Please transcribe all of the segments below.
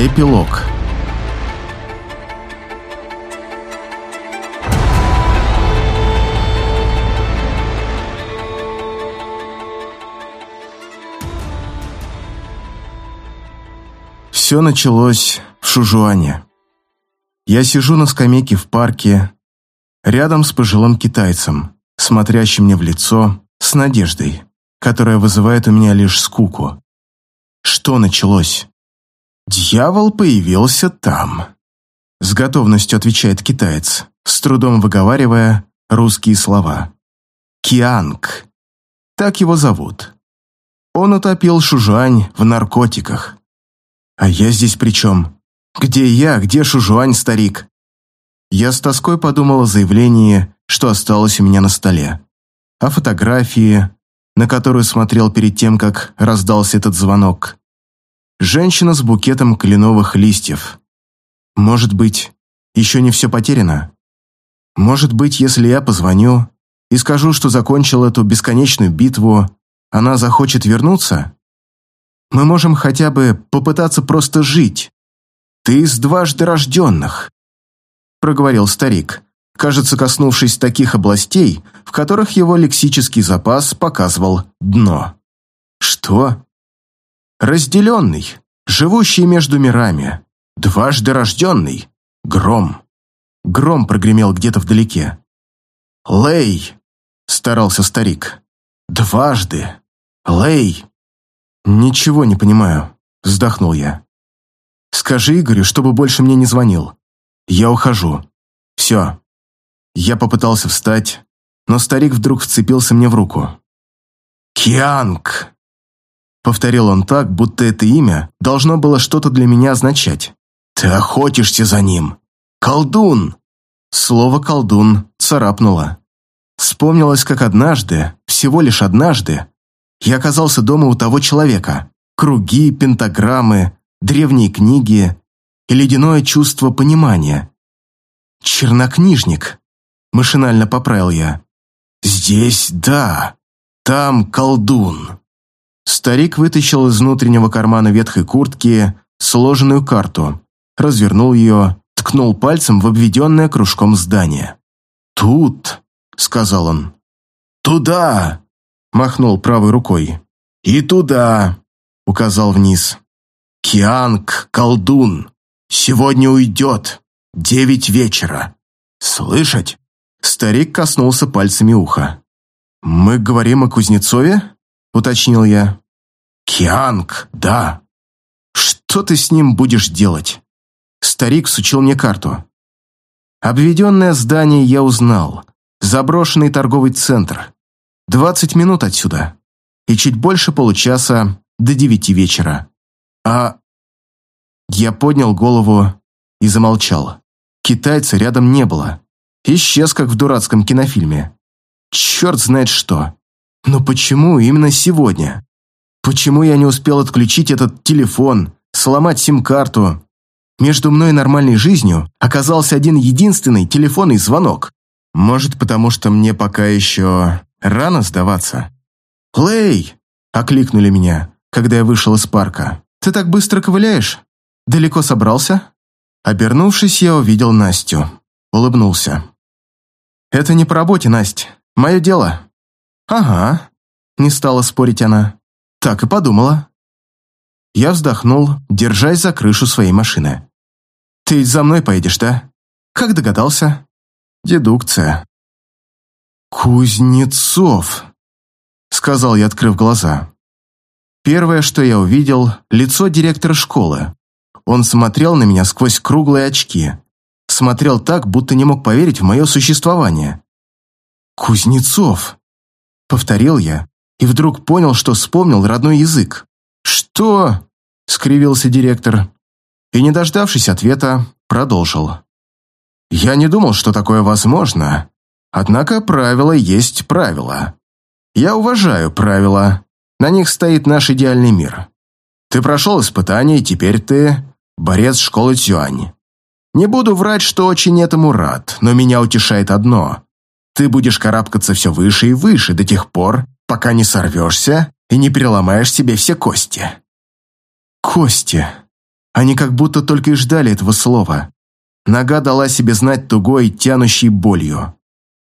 Эпилог Все началось в Шужуане. Я сижу на скамейке в парке, рядом с пожилым китайцем, смотрящим мне в лицо с надеждой, которая вызывает у меня лишь скуку. Что началось? Дьявол появился там. С готовностью отвечает китаец, с трудом выговаривая русские слова. Кианг. Так его зовут. Он утопил Шужуань в наркотиках. А я здесь при чем? Где я, где Шужуань, старик? Я с тоской подумал о заявлении, что осталось у меня на столе. О фотографии, на которую смотрел перед тем, как раздался этот звонок. Женщина с букетом кленовых листьев. Может быть, еще не все потеряно? Может быть, если я позвоню и скажу, что закончил эту бесконечную битву, она захочет вернуться? Мы можем хотя бы попытаться просто жить. Ты из дважды рожденных, проговорил старик, кажется, коснувшись таких областей, в которых его лексический запас показывал дно. Что? Разделенный, живущий между мирами, дважды рожденный, гром. Гром прогремел где-то вдалеке. «Лей!» — старался старик. «Дважды! Лей!» «Ничего не понимаю», — вздохнул я. «Скажи Игорю, чтобы больше мне не звонил. Я ухожу. Все». Я попытался встать, но старик вдруг вцепился мне в руку. «Кианг!» Повторил он так, будто это имя должно было что-то для меня означать. «Ты охотишься за ним! Колдун!» Слово «колдун» царапнуло. Вспомнилось, как однажды, всего лишь однажды, я оказался дома у того человека. Круги, пентаграммы, древние книги и ледяное чувство понимания. «Чернокнижник», — машинально поправил я. «Здесь да, там колдун». Старик вытащил из внутреннего кармана ветхой куртки сложенную карту, развернул ее, ткнул пальцем в обведенное кружком здание. «Тут», — сказал он. «Туда!» махнул правой рукой. «И туда!» — указал вниз. «Кианг, колдун, сегодня уйдет. Девять вечера. Слышать?» Старик коснулся пальцами уха. «Мы говорим о Кузнецове?» — уточнил я. «Кианг, да. Что ты с ним будешь делать?» Старик сучил мне карту. Обведенное здание я узнал. Заброшенный торговый центр. Двадцать минут отсюда. И чуть больше получаса до девяти вечера. А... Я поднял голову и замолчал. Китайца рядом не было. Исчез, как в дурацком кинофильме. Черт знает что. Но почему именно сегодня? Почему я не успел отключить этот телефон, сломать сим-карту? Между мной и нормальной жизнью оказался один единственный телефонный звонок. Может, потому что мне пока еще Рано сдаваться. «Лэй!» – окликнули меня, когда я вышел из парка. «Ты так быстро ковыляешь? Далеко собрался?» Обернувшись, я увидел Настю. Улыбнулся. «Это не по работе, Насть. Мое дело». «Ага», – не стала спорить она. «Так и подумала». Я вздохнул, держась за крышу своей машины. «Ты за мной поедешь, да? Как догадался?» «Дедукция», «Кузнецов», — сказал я, открыв глаза. Первое, что я увидел, лицо директора школы. Он смотрел на меня сквозь круглые очки. Смотрел так, будто не мог поверить в мое существование. «Кузнецов», — повторил я, и вдруг понял, что вспомнил родной язык. «Что?» — скривился директор. И, не дождавшись ответа, продолжил. «Я не думал, что такое возможно, Однако правило есть правило. Я уважаю правила. На них стоит наш идеальный мир. Ты прошел испытание, и теперь ты борец школы Цюань. Не буду врать, что очень этому рад, но меня утешает одно. Ты будешь карабкаться все выше и выше до тех пор, пока не сорвешься и не переломаешь себе все кости. Кости. Они как будто только и ждали этого слова. Нога дала себе знать тугой, тянущей болью.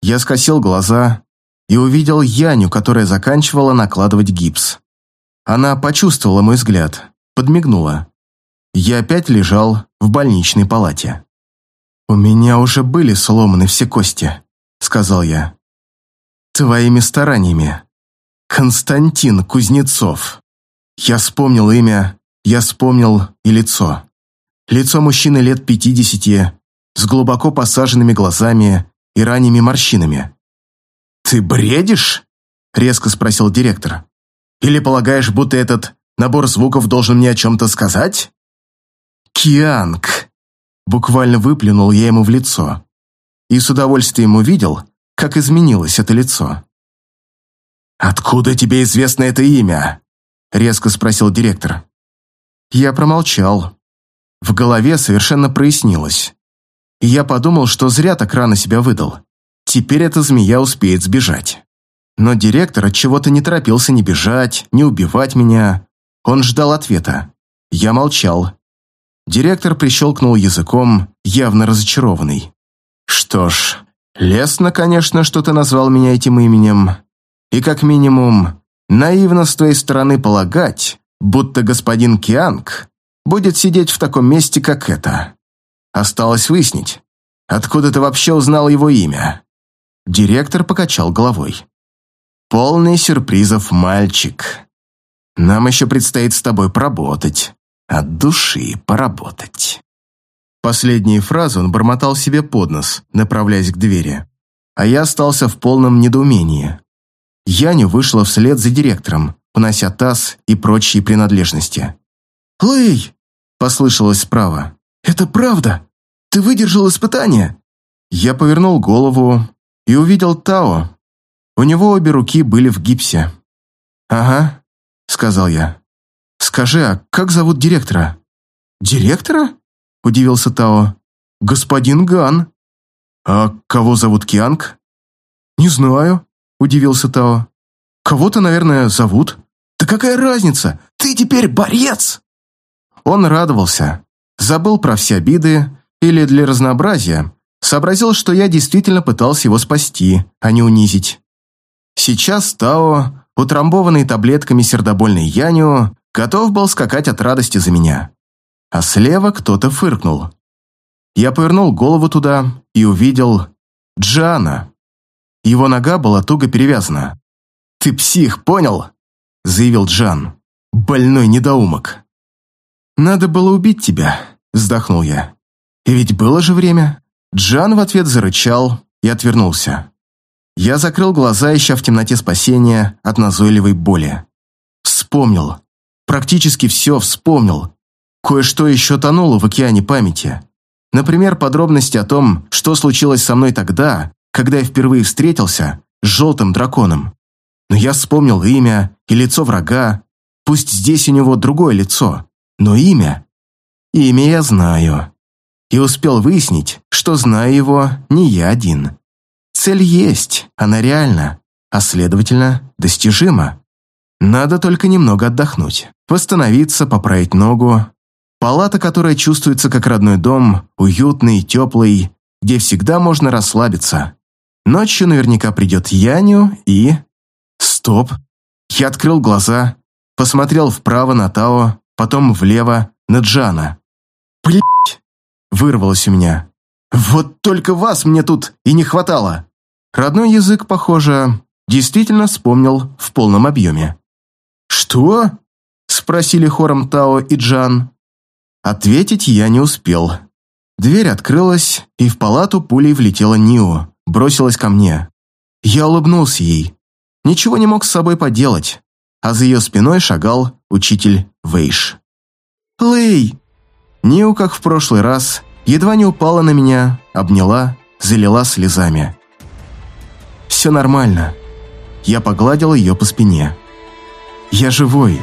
Я скосил глаза и увидел Яню, которая заканчивала накладывать гипс. Она почувствовала мой взгляд, подмигнула. Я опять лежал в больничной палате. «У меня уже были сломаны все кости», — сказал я. «Твоими стараниями. Константин Кузнецов». Я вспомнил имя, я вспомнил и лицо. Лицо мужчины лет пятидесяти, с глубоко посаженными глазами и ранними морщинами. «Ты бредишь?» – резко спросил директор. «Или полагаешь, будто этот набор звуков должен мне о чем-то сказать?» «Кианг!» – буквально выплюнул я ему в лицо. И с удовольствием увидел, как изменилось это лицо. «Откуда тебе известно это имя?» – резко спросил директор. Я промолчал, в голове совершенно прояснилось. И я подумал, что зря так рано себя выдал. Теперь эта змея успеет сбежать. Но директор от чего-то не торопился ни бежать, ни убивать меня. Он ждал ответа. Я молчал. Директор прищелкнул языком, явно разочарованный. Что ж, лестно, конечно, что ты назвал меня этим именем. И как минимум, наивно с твоей стороны полагать, будто господин Кианг будет сидеть в таком месте, как это. Осталось выяснить, откуда ты вообще узнал его имя. Директор покачал головой. Полный сюрпризов мальчик. Нам еще предстоит с тобой поработать. От души поработать. Последние фразы он бормотал себе под нос, направляясь к двери. А я остался в полном недоумении. Яня вышла вслед за директором, унося таз и прочие принадлежности. «Лэй!» Послышалось справа. «Это правда? Ты выдержал испытание?» Я повернул голову и увидел Тао. У него обе руки были в гипсе. «Ага», — сказал я. «Скажи, а как зовут директора?» «Директора?» — удивился Тао. «Господин Ган». «А кого зовут Кианг?» «Не знаю», — удивился Тао. «Кого-то, наверное, зовут». «Да какая разница? Ты теперь борец!» Он радовался, забыл про все обиды или для разнообразия сообразил, что я действительно пытался его спасти, а не унизить. Сейчас Тао, утрамбованный таблетками сердобольной Яню, готов был скакать от радости за меня. А слева кто-то фыркнул. Я повернул голову туда и увидел Джана. Его нога была туго перевязана. «Ты псих, понял?» – заявил Джан. «Больной недоумок». «Надо было убить тебя», — вздохнул я. «И ведь было же время». Джан в ответ зарычал и отвернулся. Я закрыл глаза, ища в темноте спасения от назойливой боли. Вспомнил. Практически все вспомнил. Кое-что еще тонуло в океане памяти. Например, подробности о том, что случилось со мной тогда, когда я впервые встретился с желтым драконом. Но я вспомнил имя и лицо врага, пусть здесь у него другое лицо, но имя? Имя я знаю. И успел выяснить, что знаю его не я один. Цель есть, она реальна, а следовательно, достижима. Надо только немного отдохнуть, восстановиться, поправить ногу. Палата, которая чувствуется как родной дом, уютный, теплый, где всегда можно расслабиться. Ночью наверняка придет Яню и... Стоп. Я открыл глаза, посмотрел вправо на Тао, потом влево на Джана. «Блядь!» – вырвалось у меня. «Вот только вас мне тут и не хватало!» Родной язык, похоже, действительно вспомнил в полном объеме. «Что?» – спросили хором Тао и Джан. Ответить я не успел. Дверь открылась, и в палату пулей влетела Нио, бросилась ко мне. Я улыбнулся ей. Ничего не мог с собой поделать а за ее спиной шагал учитель Вейш. «Лэй!» Ниу, как в прошлый раз, едва не упала на меня, обняла, залила слезами. «Все нормально». Я погладил ее по спине. «Я живой».